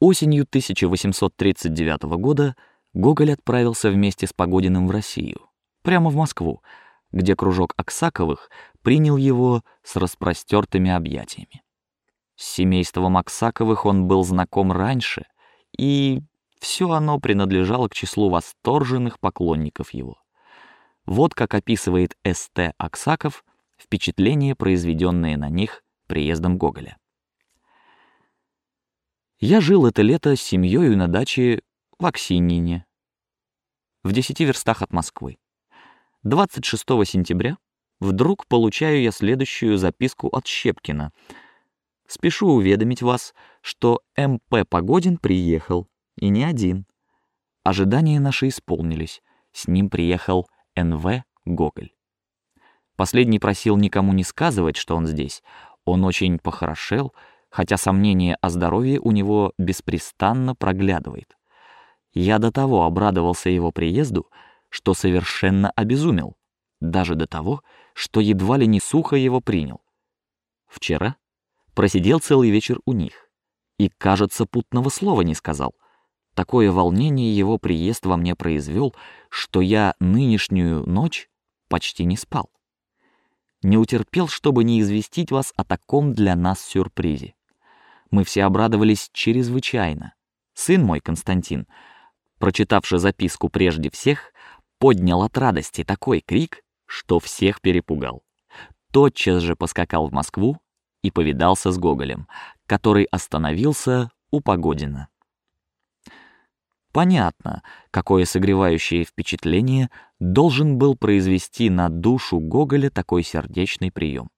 Осенью 1839 года Гоголь отправился вместе с Погодиным в Россию, прямо в Москву, где кружок Аксаковых принял его с распростертыми объятиями. С семейством Аксаковых он был знаком раньше, и все оно принадлежало к числу восторженных поклонников его. Вот как описывает С.Т. Аксаков впечатление, произведенное на них приездом Гоголя. Я жил это лето с семьей на даче в Аксинине, в десяти верстах от Москвы. 26 сентября вдруг получаю я следующую записку от Щепкина. Спешу уведомить вас, что М.П. Погодин приехал, и не один. Ожидания наши исполнились. С ним приехал Н.В. Гоголь. Последний просил никому не сказывать, что он здесь. Он очень похорошел, хотя сомнение о здоровье у него беспрестанно проглядывает. Я до того обрадовался его приезду, что совершенно обезумел, даже до того, что едва ли не сухо его принял. Вчера просидел целый вечер у них и, кажется, путного слова не сказал. Такое волнение его приезд во мне произвел, что я нынешнюю ночь почти не спал. Не утерпел, чтобы не известить вас о таком для нас сюрпризе. Мы все обрадовались чрезвычайно. Сын мой Константин, прочитавший записку прежде всех, поднял от радости такой крик, что всех перепугал. Тотчас же поскакал в Москву и повидался с Гоголем, который остановился у Погодина. Понятно, какое согревающее впечатление должен был произвести на душу Гоголя такой сердечный прием.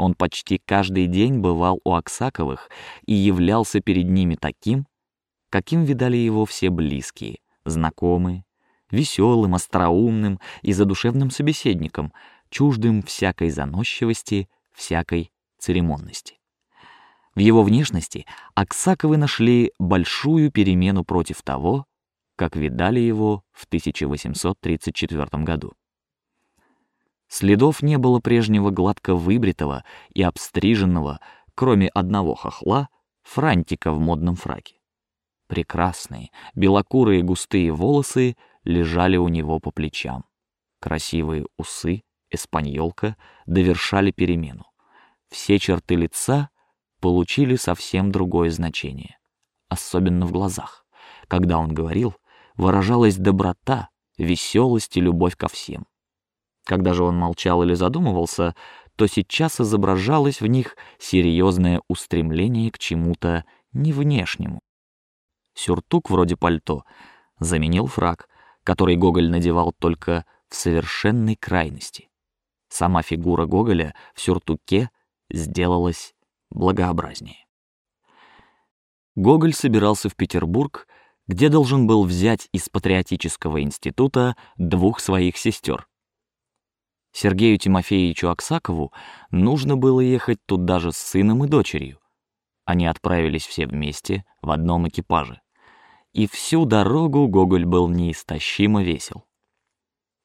Он почти каждый день бывал у Аксаковых и являлся перед ними таким, каким видали его все близкие, знакомые, веселым, остроумным и задушевным собеседником, чуждым всякой заносчивости, всякой церемонности. В его внешности Аксаковы нашли большую перемену против того, как видали его в 1834 году. Следов не было прежнего гладко выбритого и обстриженного, кроме одного хохла, франтика в модном фраке. Прекрасные белокурые густые волосы лежали у него по плечам. Красивые усы, эспаньолка довершали перемену. Все черты лица получили совсем другое значение, особенно в глазах. Когда он говорил, выражалась доброта, веселость и любовь ко всем. Когда же он молчал или задумывался, то сейчас изображалось в них серьезное устремление к чему-то не внешнему. Сюртук вроде пальто заменил фрак, который Гоголь надевал только в совершенной крайности. Сама фигура Гоголя в сюртуке сделалась благообразнее. Гоголь собирался в Петербург, где должен был взять из патриотического института двух своих сестер. Сергею Тимофеевичу Аксакову нужно было ехать туда же с сыном и дочерью. Они отправились все вместе в одном экипаже, и всю дорогу Гоголь был неистощимо весел.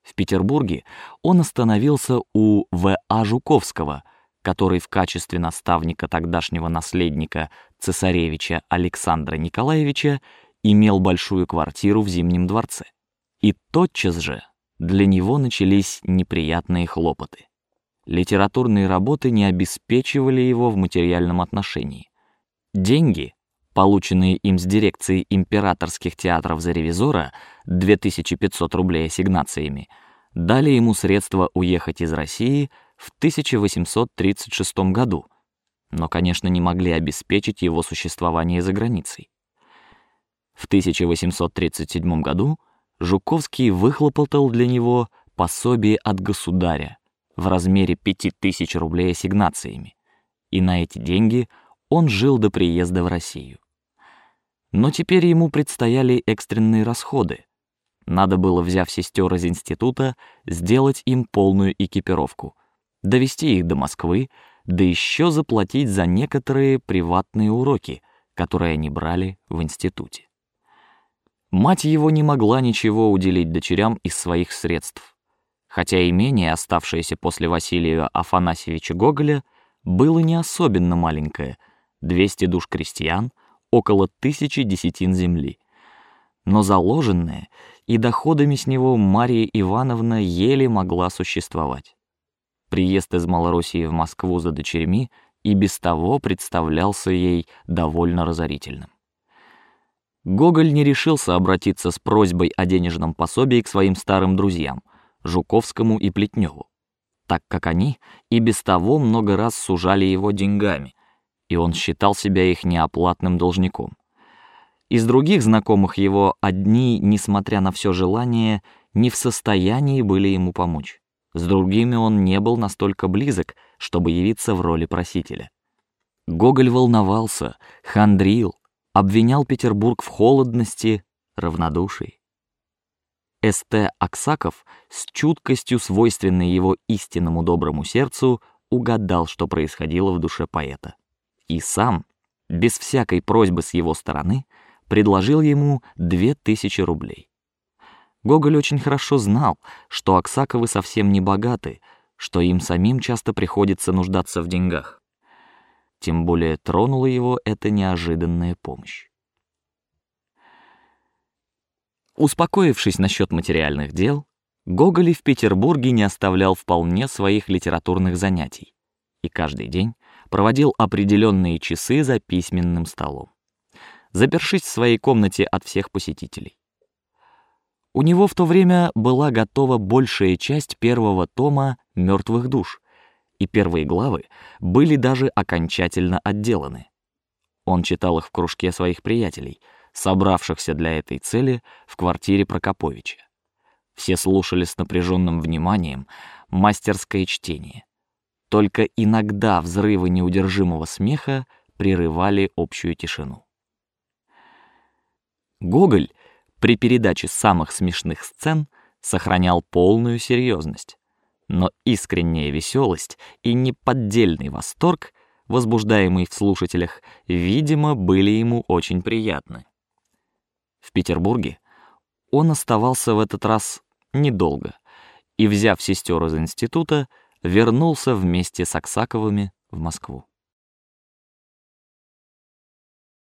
В Петербурге он остановился у В. А. Жуковского, который в качестве наставника тогдашнего наследника цесаревича Александра Николаевича имел большую квартиру в Зимнем дворце. И тотчас же для него начались неприятные хлопоты. Литературные работы не обеспечивали его в материальном отношении. Деньги, полученные им с дирекции императорских театров за ревизора, 2500 рублей ассигнациями, дали ему средства уехать из России в 1836 году, но, конечно, не могли обеспечить его существование за границей. В 1837 году Жуковский выхлопотал для него пособие от государя в размере пяти тысяч рублей ассигнациями, и на эти деньги он жил до приезда в Россию. Но теперь ему предстояли экстренные расходы. Надо было, взяв сестер из института, сделать им полную экипировку, довести их до Москвы, да еще заплатить за некоторые приватные уроки, которые они брали в институте. Мать его не могла ничего уделить дочерям из своих средств, хотя имение, оставшееся после Василия Афанасьевича Гоголя, было не особенно маленькое: 200 душ крестьян, около тысячи десятин земли. Но заложенное и доходами с него Мария Ивановна еле могла существовать. Приезд из Малороссии в Москву за дочерьми и без того представлялся ей довольно разорительным. Гоголь не решился обратиться с просьбой о денежном пособии к своим старым друзьям Жуковскому и Плетневу, так как они и без того много раз сужали его деньгами, и он считал себя их неоплатным должником. Из других знакомых его одни, несмотря на все желание, не в состоянии были ему помочь. С другими он не был настолько близок, чтобы явиться в роли просителя. Гоголь волновался, хандрил, обвинял Петербург в холодности, равнодушии. С.Т. Аксаков с чуткостью, свойственной его истинному доброму сердцу, угадал, что происходило в душе поэта, и сам, без всякой просьбы с его стороны, предложил ему две тысячи рублей. Гоголь очень хорошо знал, что Аксаковы совсем не богаты, что им самим часто приходится нуждаться в деньгах. Тем более тронула его эта неожиданная помощь. Успокоившись насчет материальных дел, Гоголь в Петербурге не оставлял вполне своих литературных занятий и каждый день проводил определенные часы за письменным столом, запершись в своей комнате от всех посетителей. У него в то время была готова большая часть первого тома "Мертвых душ", и первые главы были даже окончательно отделаны. Он читал их в кружке своих приятелей, собравшихся для этой цели в квартире Прокоповича. Все слушали с напряженным вниманием мастерское чтение. Только иногда взрывы неудержимого смеха прерывали общую тишину. Гоголь при передаче самых смешных сцен сохранял полную серьезность, но искренняя веселость и неподдельный восторг, возбуждаемый в слушателях, видимо, были ему очень приятны. В Петербурге он оставался в этот раз недолго и, взяв сестер из института, вернулся вместе с Аксаковыми в Москву.